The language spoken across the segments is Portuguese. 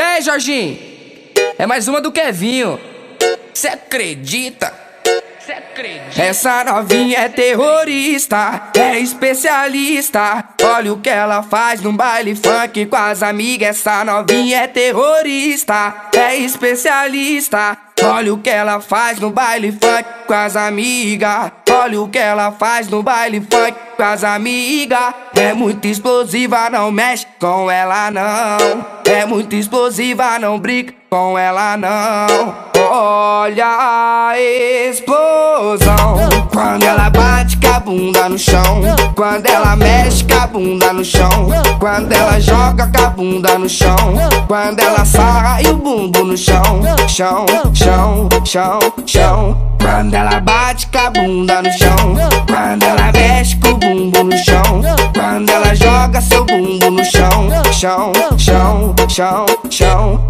E aí, Jorginho? É mais uma do Kevinho. Cê acredita? Cê acredita? Essa novinha é terrorista, é especialista. Olha o que ela faz no baile funk com as amigas. Essa novinha é terrorista, é especialista. Olha o que ela faz no baile funk com as amigas. Olha o que ela faz no baile funk com as amigas. É muito explosiva, não mexe com ela não. É muito explosiva, não brinca com ela não. Olha a explosão quando ela bate com a bunda no chão. Quando ela mexe com a bunda no chão. Quando ela joga com a bunda no chão. Quando ela sarra e o bumbo no chão. Chão, chão, chão, chão. Quando ela bate com a bunda no chão. Quando ela mexe com o bumbo no chão. Quando ela joga seu bumbo no chão. Chão, chão, chão, chão.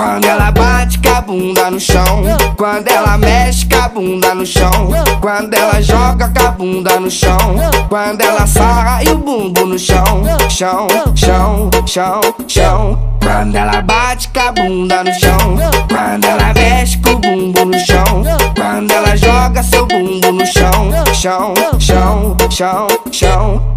quando ela bate com a bunda no chão. Quando ela mexe com a bunda no chão. Quando ela joga com a bunda no chão. Quando ela sarra e o bumbo no chão. Chão, chão, chão, chão. Quando ela bate com a bunda no chão. Quando ela mexe com o bumbo no chão. Quando ela joga seu bumbo no chão. Chão, chão, chão, chão.